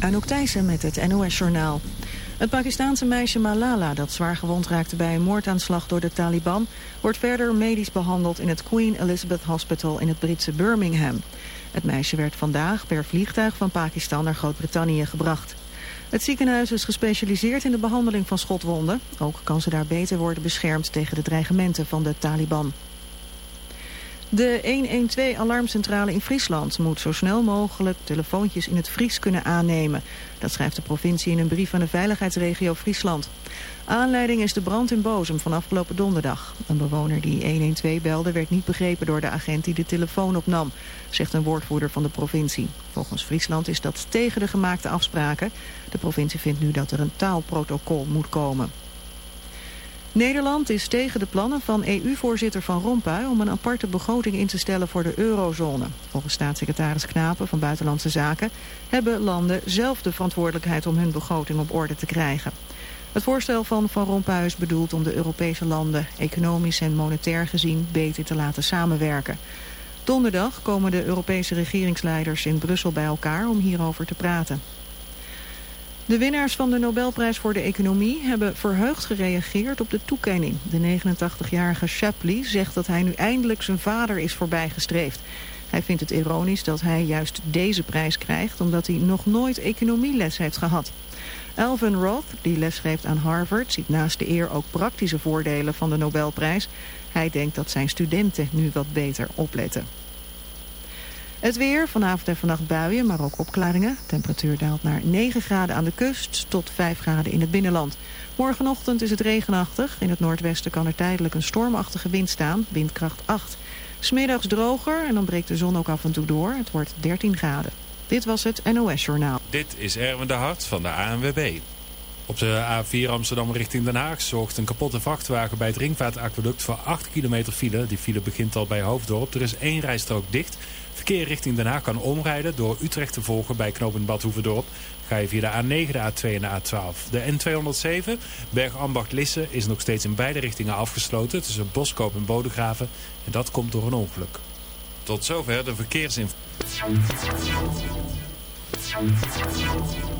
Anouk Thijssen met het NOS-journaal. Het Pakistaanse meisje Malala, dat zwaar gewond raakte bij een moordaanslag door de Taliban, wordt verder medisch behandeld in het Queen Elizabeth Hospital in het Britse Birmingham. Het meisje werd vandaag per vliegtuig van Pakistan naar Groot-Brittannië gebracht. Het ziekenhuis is gespecialiseerd in de behandeling van schotwonden. Ook kan ze daar beter worden beschermd tegen de dreigementen van de Taliban. De 112-alarmcentrale in Friesland moet zo snel mogelijk telefoontjes in het Fries kunnen aannemen. Dat schrijft de provincie in een brief aan de veiligheidsregio Friesland. Aanleiding is de brand in Bozem van afgelopen donderdag. Een bewoner die 112 belde werd niet begrepen door de agent die de telefoon opnam, zegt een woordvoerder van de provincie. Volgens Friesland is dat tegen de gemaakte afspraken. De provincie vindt nu dat er een taalprotocol moet komen. Nederland is tegen de plannen van EU-voorzitter Van Rompuy om een aparte begroting in te stellen voor de eurozone. Volgens staatssecretaris Knapen van Buitenlandse Zaken hebben landen zelf de verantwoordelijkheid om hun begroting op orde te krijgen. Het voorstel van Van Rompuy is bedoeld om de Europese landen economisch en monetair gezien beter te laten samenwerken. Donderdag komen de Europese regeringsleiders in Brussel bij elkaar om hierover te praten. De winnaars van de Nobelprijs voor de Economie hebben verheugd gereageerd op de toekenning. De 89-jarige Shapley zegt dat hij nu eindelijk zijn vader is voorbijgestreefd. Hij vindt het ironisch dat hij juist deze prijs krijgt omdat hij nog nooit economieles heeft gehad. Alvin Roth, die lesgeeft aan Harvard, ziet naast de eer ook praktische voordelen van de Nobelprijs. Hij denkt dat zijn studenten nu wat beter opletten. Het weer, vanavond en vannacht buien, maar ook opklaringen. Temperatuur daalt naar 9 graden aan de kust tot 5 graden in het binnenland. Morgenochtend is het regenachtig. In het noordwesten kan er tijdelijk een stormachtige wind staan, windkracht 8. Smiddags droger en dan breekt de zon ook af en toe door. Het wordt 13 graden. Dit was het NOS Journaal. Dit is Erwin de Hart van de ANWB. Op de A4 Amsterdam richting Den Haag zorgt een kapotte vrachtwagen bij het Ringvaartaqueduct voor 8 kilometer file. Die file begint al bij Hoofddorp. Er is één rijstrook dicht. Verkeer richting Den Haag kan omrijden door Utrecht te volgen bij knooppunt Badhoevedorp. Ga je via de A9, de A2 en de A12. De N207 Bergambacht-Lisse is nog steeds in beide richtingen afgesloten tussen Boskoop en Bodegraven. En dat komt door een ongeluk. Tot zover de verkeersinformatie.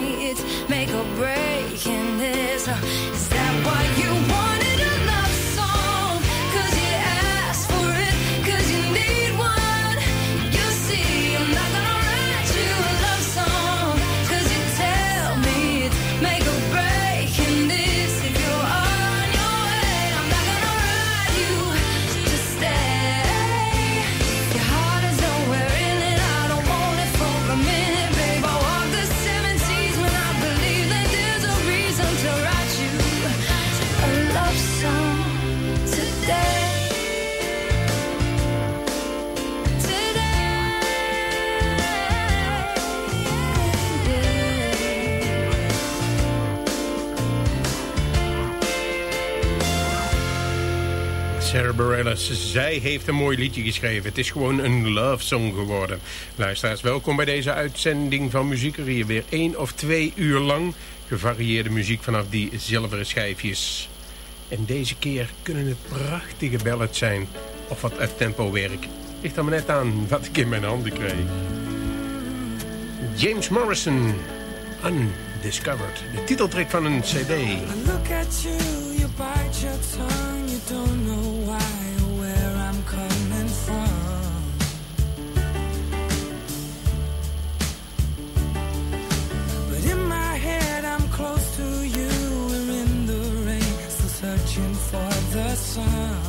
me it's make or break, in this, Bareilles. Zij heeft een mooi liedje geschreven. Het is gewoon een love song geworden. Luisteraars, welkom bij deze uitzending van Muziek. Hier weer één of twee uur lang gevarieerde muziek vanaf die zilveren schijfjes. En deze keer kunnen het prachtige ballads zijn. Of wat tempo werk. Ligt er maar net aan wat ik in mijn handen kreeg. James Morrison, Undiscovered. De titeltrek van een cd. look at you, you bite your tongue, you don't know sound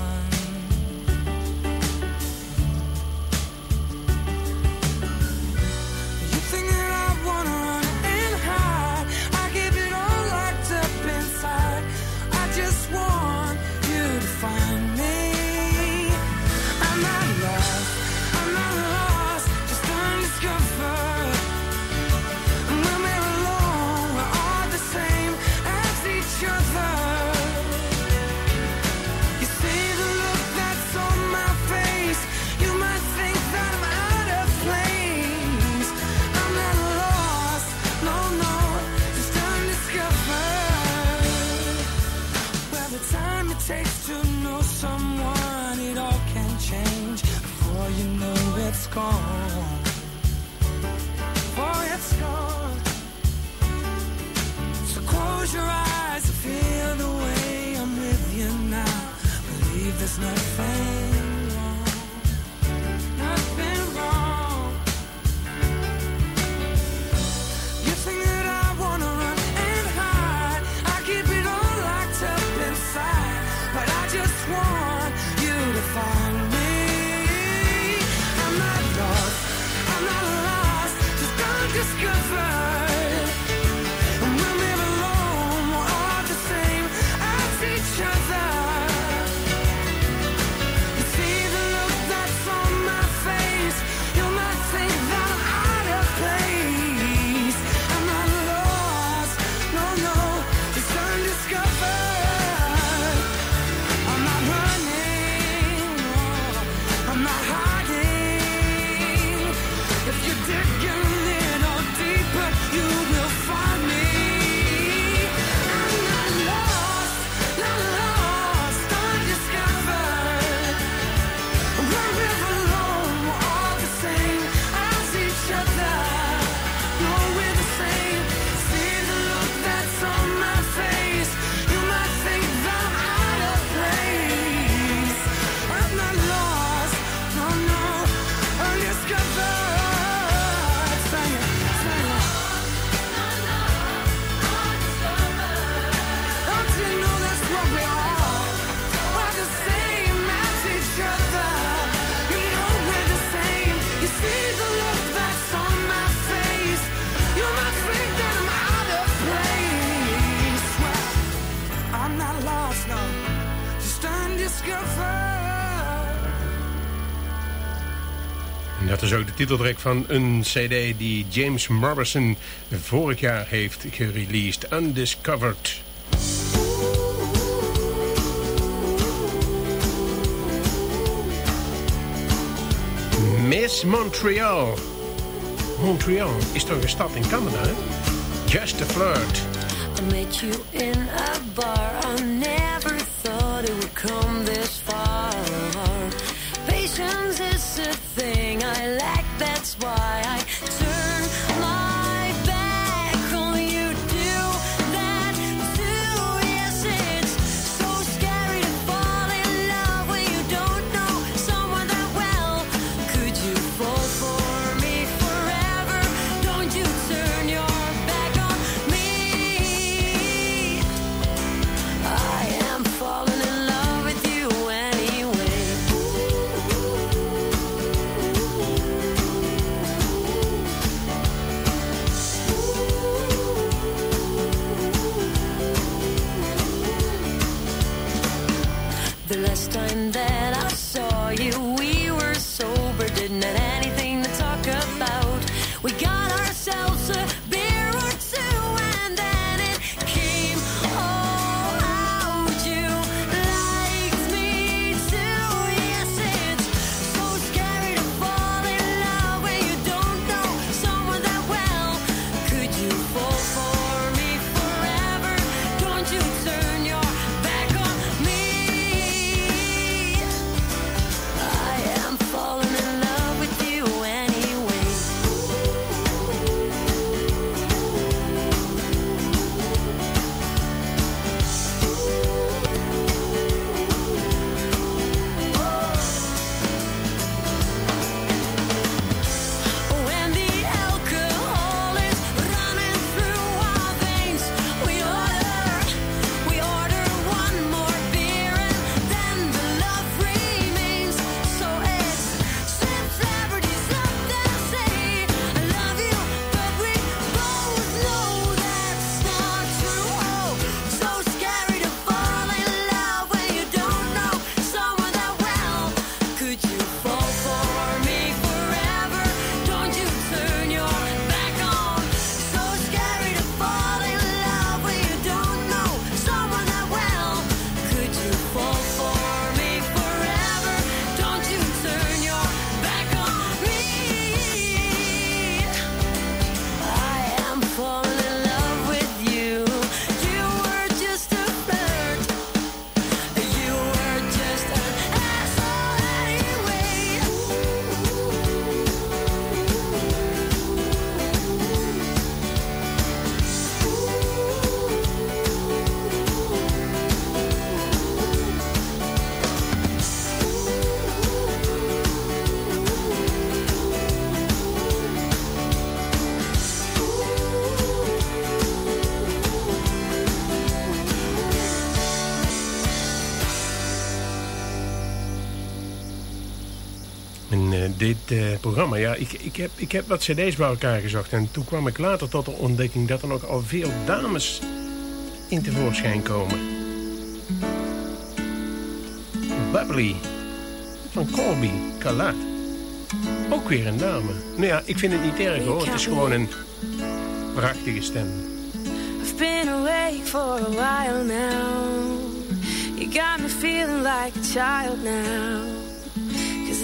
titeltrack van een cd die James Morrison vorig jaar heeft gereleased. Undiscovered. Miss Montreal. Montreal is toch een stad in Canada? Just a flirt. I met you in a bar. I never thought it would come dit eh, programma, ja, ik, ik, heb, ik heb wat cd's bij elkaar gezocht. En toen kwam ik later tot de ontdekking dat er nog al veel dames in tevoorschijn komen. Bubbly van Colby Kalat. Ook weer een dame. Nou ja, ik vind het niet erg hoor. Het is gewoon een prachtige stem. I've been awake for a while now. You got me feeling like a child now.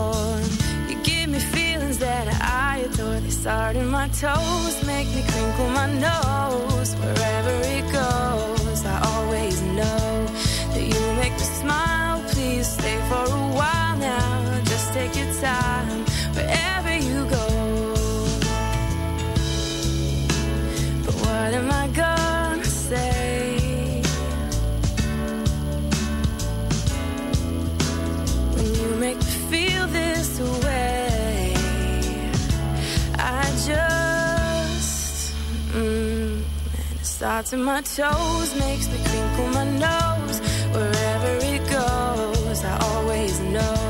Warm. You give me feelings that I adore. They start in my toes, make me crinkle my nose. Wherever it goes, I always know that you make me smile. Please stay for a while now. Just take your time starts in my toes, makes me crinkle my nose. Wherever it goes, I always know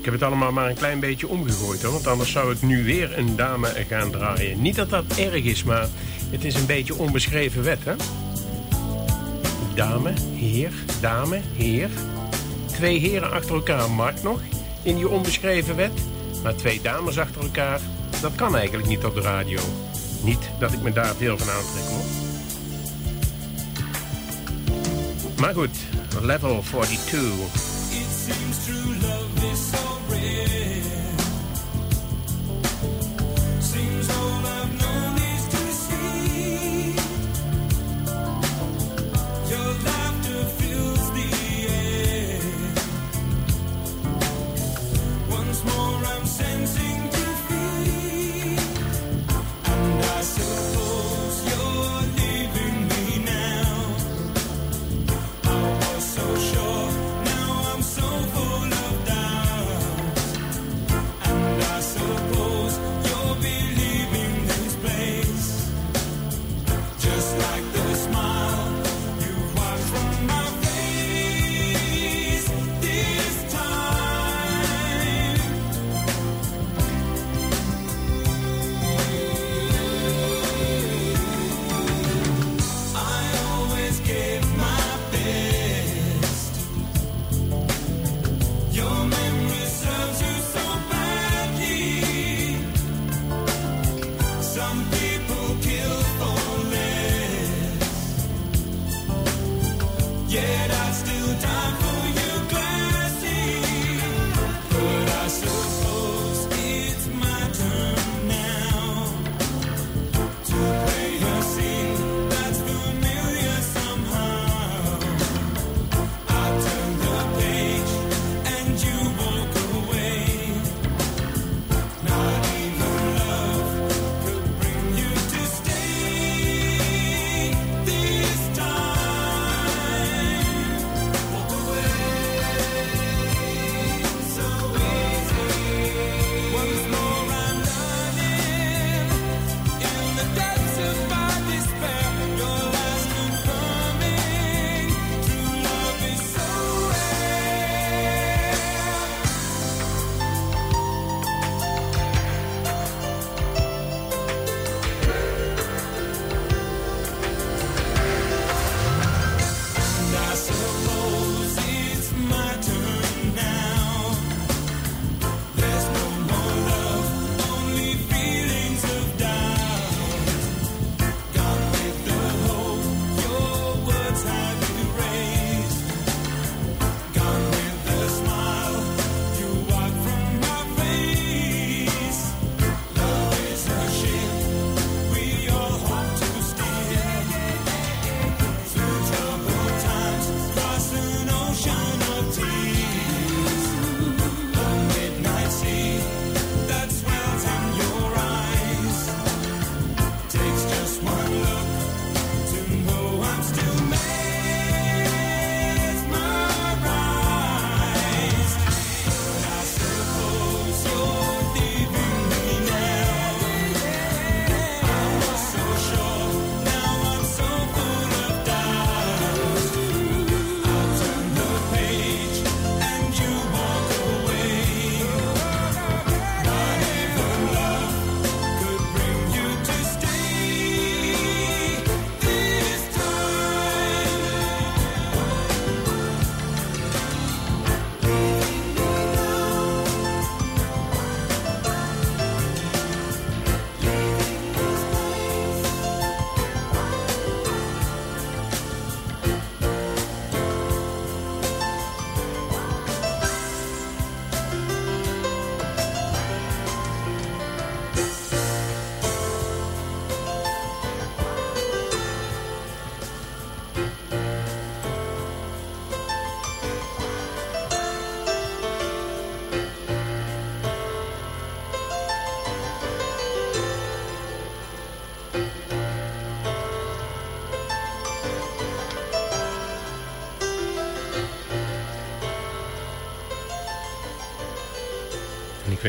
ik heb het allemaal maar een klein beetje omgegooid hoor. Want anders zou ik nu weer een dame gaan draaien. Niet dat dat erg is, maar het is een beetje onbeschreven wet hè. Dame, heer, dame, heer. Twee heren achter elkaar mag nog in die onbeschreven wet. Maar twee dames achter elkaar, dat kan eigenlijk niet op de radio. Niet dat ik me daar veel van aantrek hoor. Maar goed, level 42.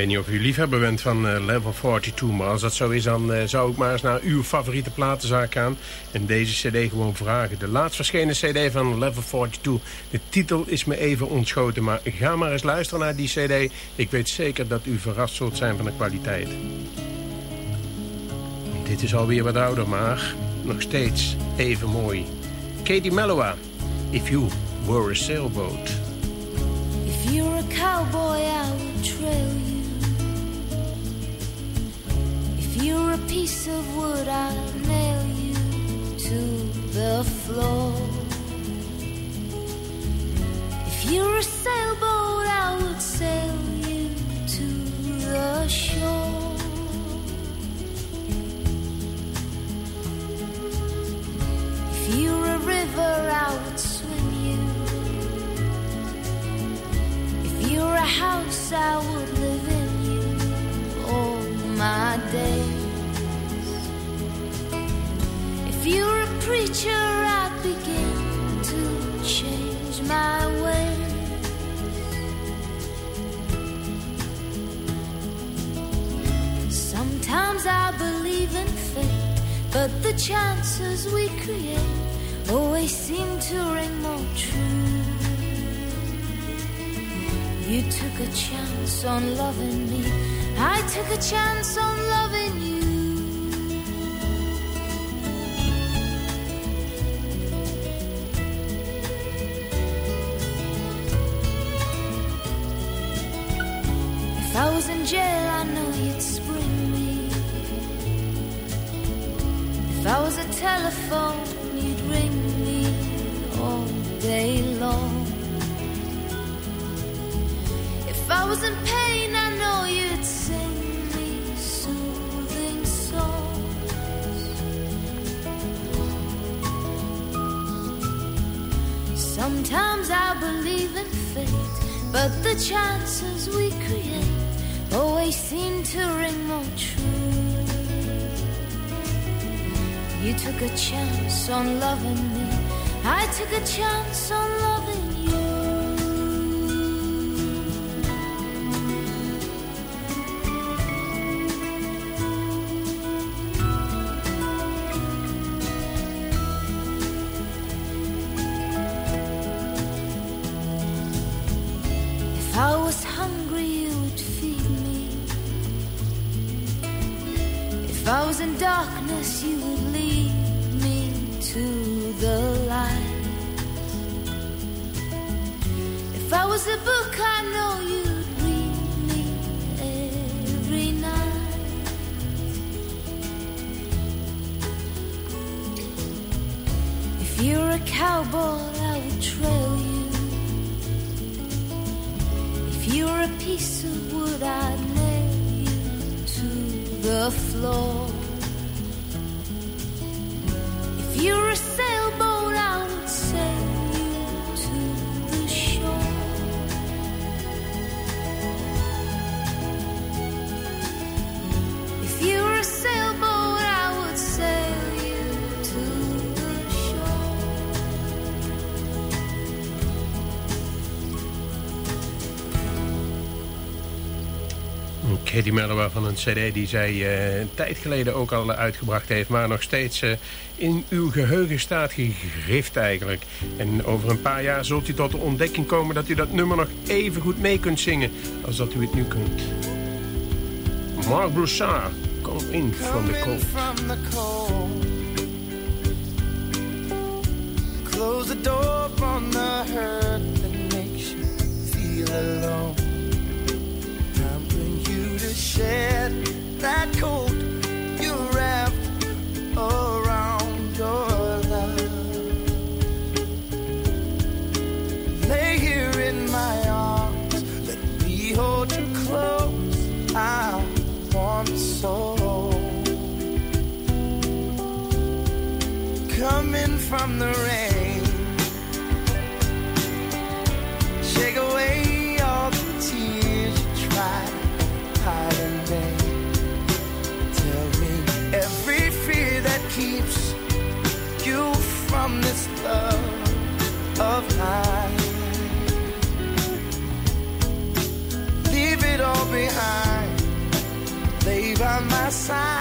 Weet niet of u liefhebber bent van uh, Level 42, maar als dat zo is... dan uh, zou ik maar eens naar uw favoriete platenzaak gaan... en deze cd gewoon vragen. De laatst verschenen cd van Level 42. De titel is me even ontschoten, maar ga maar eens luisteren naar die cd. Ik weet zeker dat u verrast zult zijn van de kwaliteit. Dit is alweer wat ouder, maar nog steeds even mooi. Katie Mellowa, If You Were a Sailboat. Piece of wood, I'll nail you to the floor. If you're a sailboat, I would sail you to the shore. If you're a river, I would swim you. If you're a house, I would but the chances we create always seem to ring more true. You took a chance on loving me, I took a chance on loving you. If I was in jail, telephone, you'd ring me all day long. If I was in pain, I know you'd sing me soothing songs. Sometimes I believe in fate, but the chances we create always seem to ring more You took a chance on loving me, I took a chance on loving If I was in darkness, you would lead me to the light. If I was a book, I know you'd read me every night. If you're a cowboy, I would trail you. If you're a piece of wood, I'd the floor. If you're a Katie Mellowa van een cd die zij eh, een tijd geleden ook al uitgebracht heeft... maar nog steeds eh, in uw geheugen staat gegrift eigenlijk. En over een paar jaar zult u tot de ontdekking komen... dat u dat nummer nog even goed mee kunt zingen als dat u het nu kunt. Mark Broussard, Come In From The Cold. Close the door from the hurt that makes you feel alone. Shed that coat you wrapped around your love. Lay here in my arms, let me hold you close. I want so. coming from the rain. Leave it all behind. Lay by my side.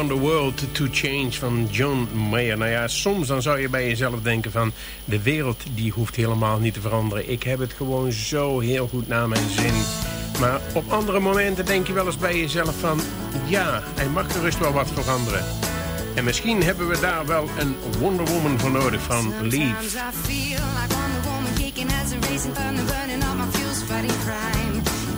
on the world to change van John Mayer. Nou ja, soms dan zou je bij jezelf denken van... de wereld die hoeft helemaal niet te veranderen. Ik heb het gewoon zo heel goed naar mijn zin. Maar op andere momenten denk je wel eens bij jezelf van... ja, hij mag gerust wel wat veranderen. En misschien hebben we daar wel een Wonder Woman voor nodig van Leave.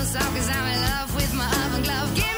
Cause I'm in love with my oven glove. Give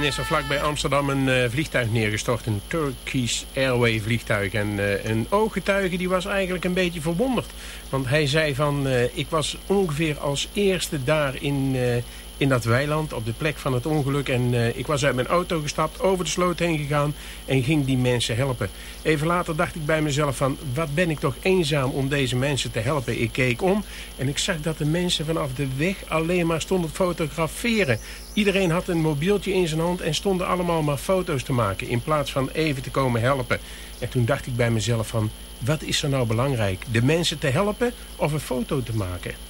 Geleden is er vlakbij Amsterdam een eh, vliegtuig neergestort. Een Turkish Airway vliegtuig. En eh, een ooggetuige die was eigenlijk een beetje verwonderd. Want hij zei van, eh, ik was ongeveer als eerste daar in, in dat weiland. Op de plek van het ongeluk. En eh, ik was uit mijn auto gestapt, over de sloot heen gegaan. En ging die mensen helpen. Even later dacht ik bij mezelf van, wat ben ik toch eenzaam om deze mensen te helpen. Ik keek om en ik zag dat de mensen vanaf de weg alleen maar stonden fotograferen. Iedereen had een mobieltje in zijn hand en stonden allemaal maar foto's te maken. In plaats van even te komen helpen. En toen dacht ik bij mezelf van, wat is er nou belangrijk? De mensen te helpen of een foto te maken?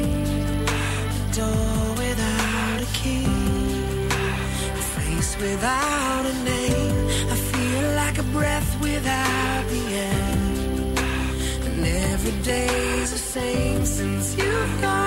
Door without a key. A face without a name. I feel like a breath without the air. And every day's the same since you've gone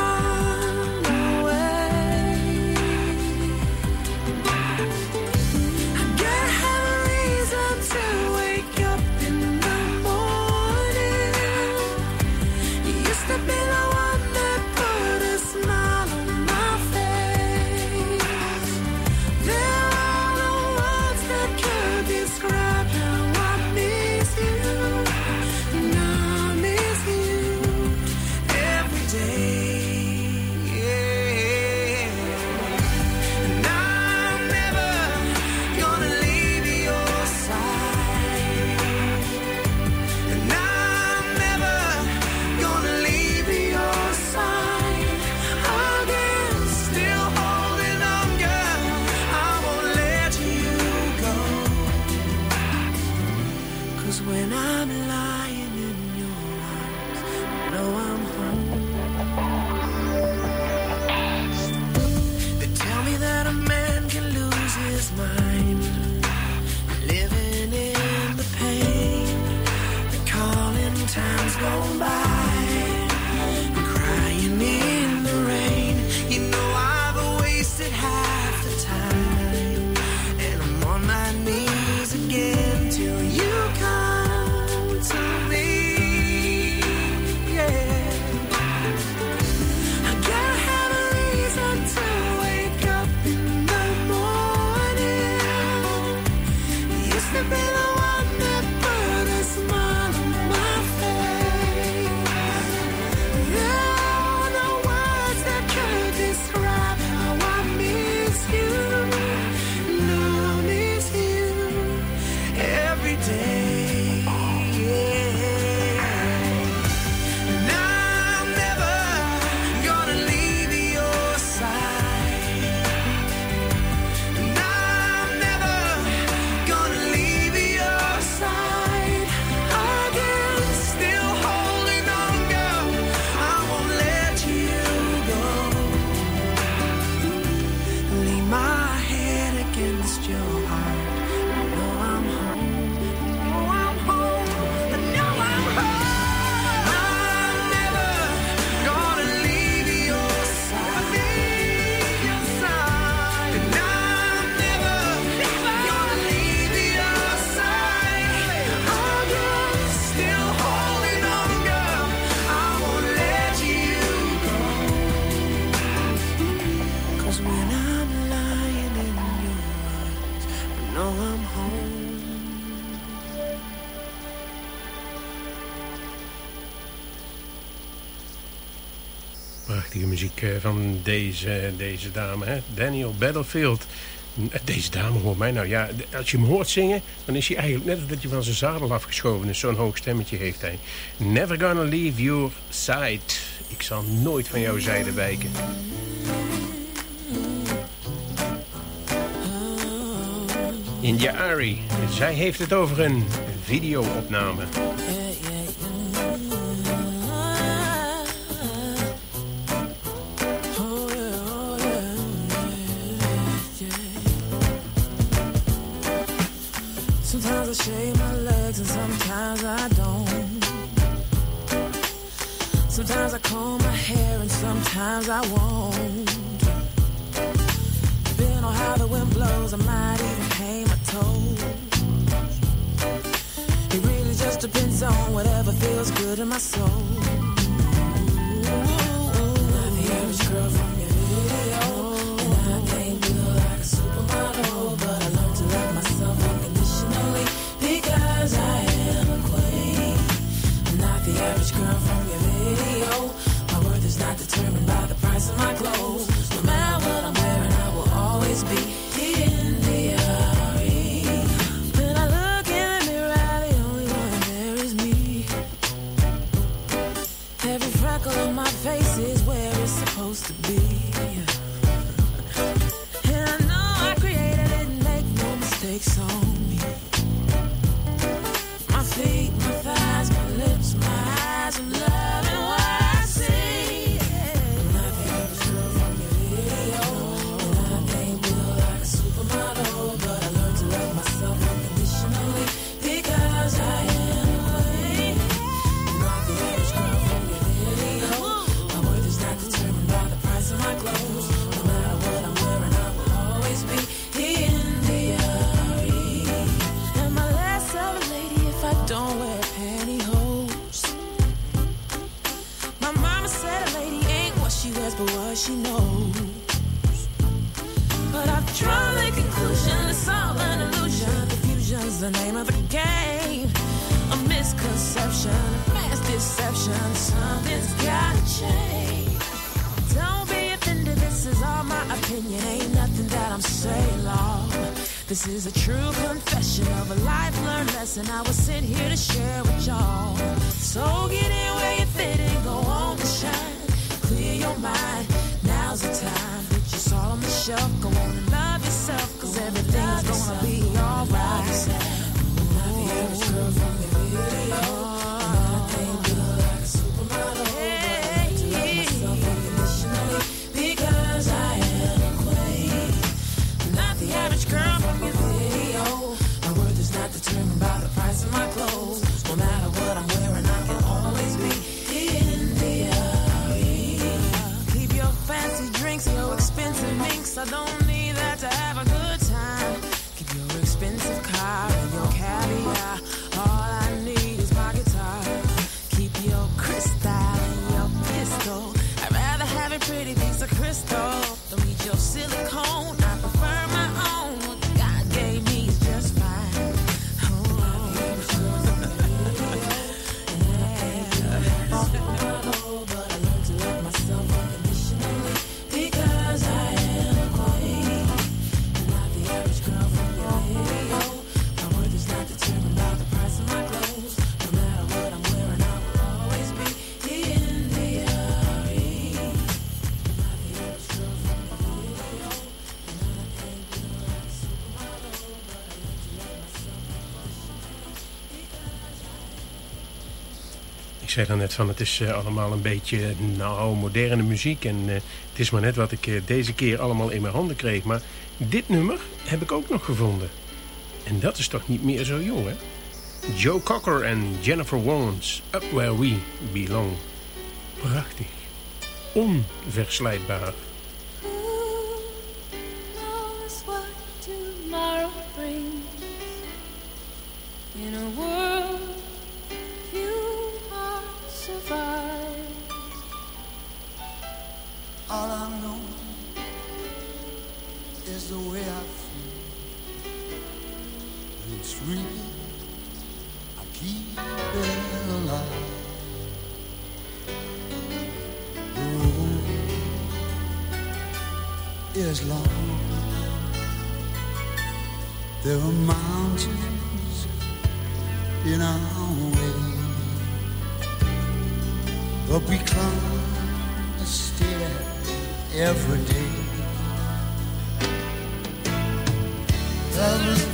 van deze, deze dame, hè? Daniel Battlefield. Eh, deze dame hoort mij nou. Ja, als je hem hoort zingen, dan is hij eigenlijk net dat je van zijn zadel afgeschoven is. Zo'n hoog stemmetje heeft hij. Never gonna leave your side. Ik zal nooit van jouw zijde wijken. India Ari. Zij heeft het over een videoopname. Sometimes I comb my hair and sometimes I won't. Depending on how the wind blows, I might even paint my toes. It really just depends on whatever feels good in my soul. I'm saying, Lord. This is a true confession of a life learned lesson I was sent here to share with y'all. So get in where you fit and go on to shine. Clear your mind, now's the time. Put your soul on the shelf, go on and love yourself, cause everything's gonna be alright. Zei net van het is eh, allemaal een beetje nou, moderne muziek. En eh, het is maar net wat ik eh, deze keer allemaal in mijn handen kreeg. Maar dit nummer heb ik ook nog gevonden. En dat is toch niet meer zo jong, hè? Joe Cocker en Jennifer Warnes, Up Where We Belong. Prachtig. Onverslijtbaar. In a world survive. All I know is the way I feel. It's real. I keep it alive. The road is long. There are mountains in our But we climb to stare every day. Love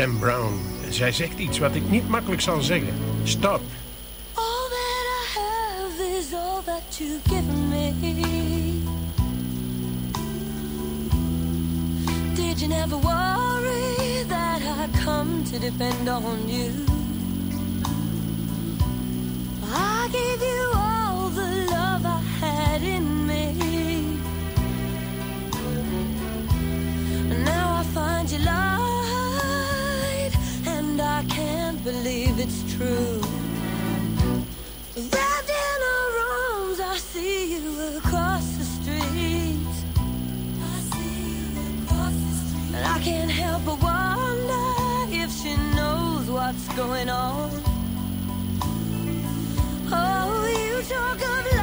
Sam Brown. Zij zegt iets wat ik niet makkelijk zal zeggen. Stop. All that I have is all that you give me. Did you never worry that I come to depend on you? I gave you all the love I had in me. And now I find you love. it's true. Wrapped in her arms, I see you across the street. I see you across the street. And I can't help but wonder if she knows what's going on. Oh, you talk of love.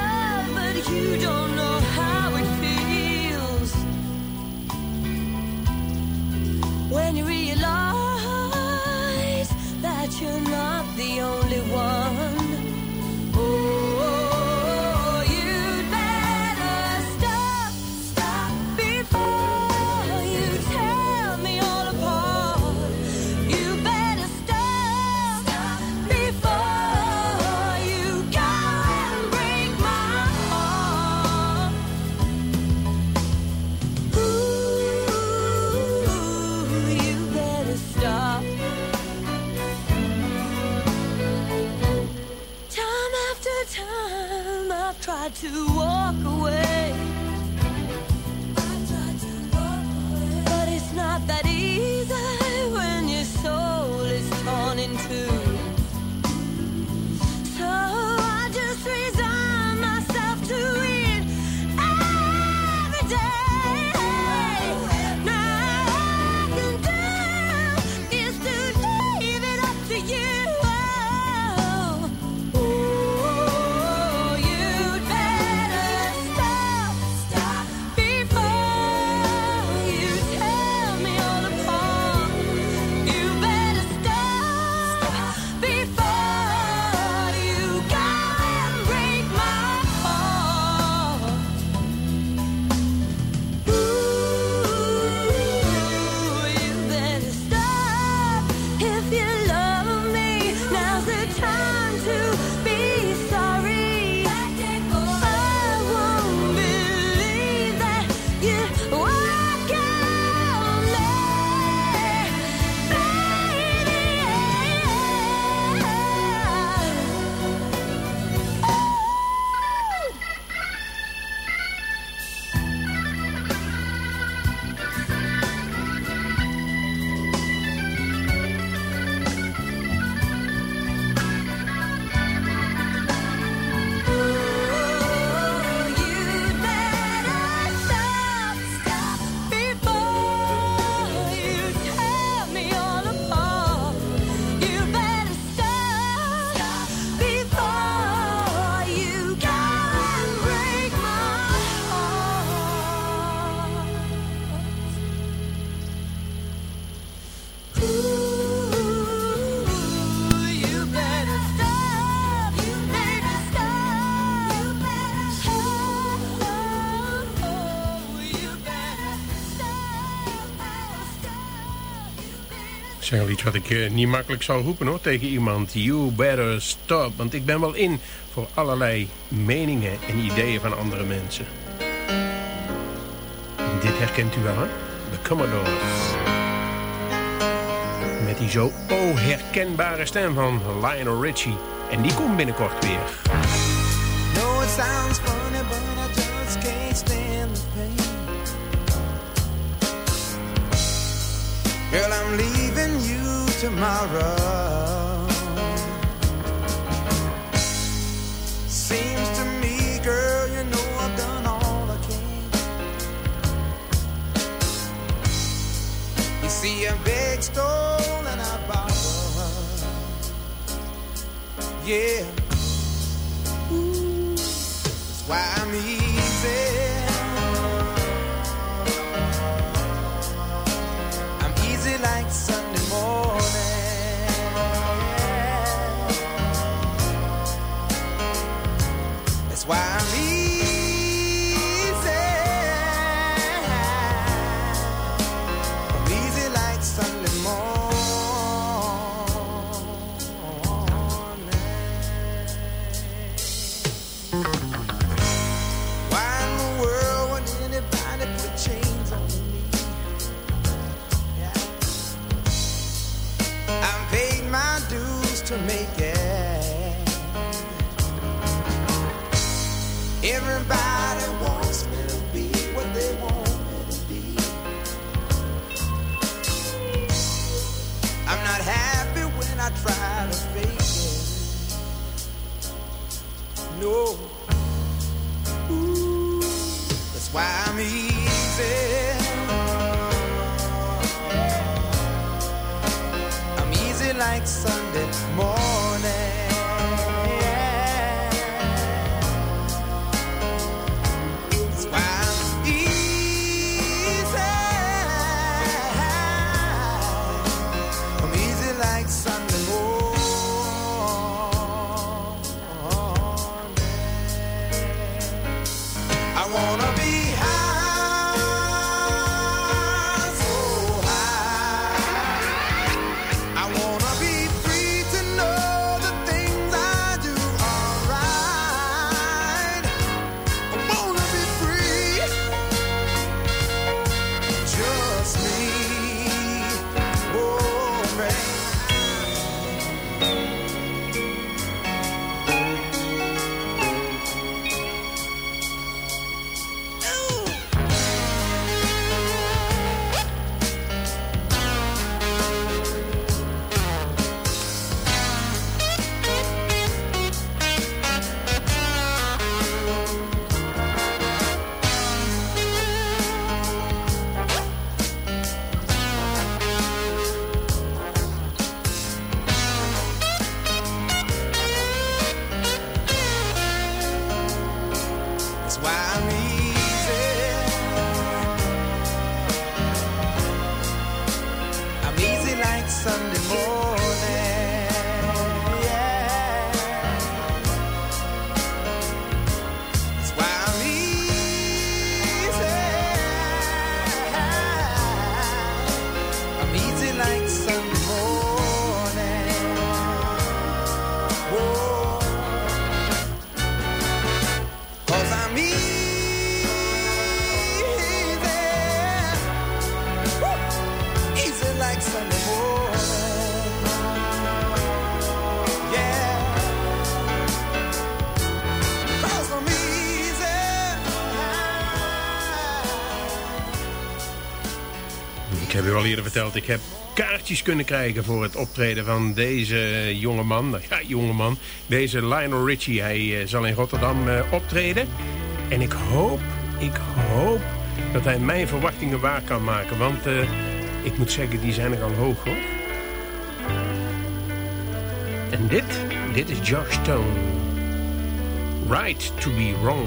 to iets wat ik uh, niet makkelijk zou roepen hoor, tegen iemand. You better stop. Want ik ben wel in voor allerlei meningen en ideeën van andere mensen. Dit herkent u wel, hè? De Commodores. Met die zo herkenbare stem van Lionel Richie. En die komt binnenkort weer. No, it sounds funny, but I stand the pain. I'm tomorrow. Seems to me, girl, you know I've done all I can. You see, a big stone and I borrow. Yeah. Sunday morning. Verteld, ik heb kaartjes kunnen krijgen voor het optreden van deze jongeman. Nou Ja, jongeman. Deze Lionel Richie. Hij eh, zal in Rotterdam eh, optreden. En ik hoop, ik hoop dat hij mijn verwachtingen waar kan maken. Want eh, ik moet zeggen, die zijn nogal hoog hoor. En dit, dit is Josh Stone. Right to be wrong.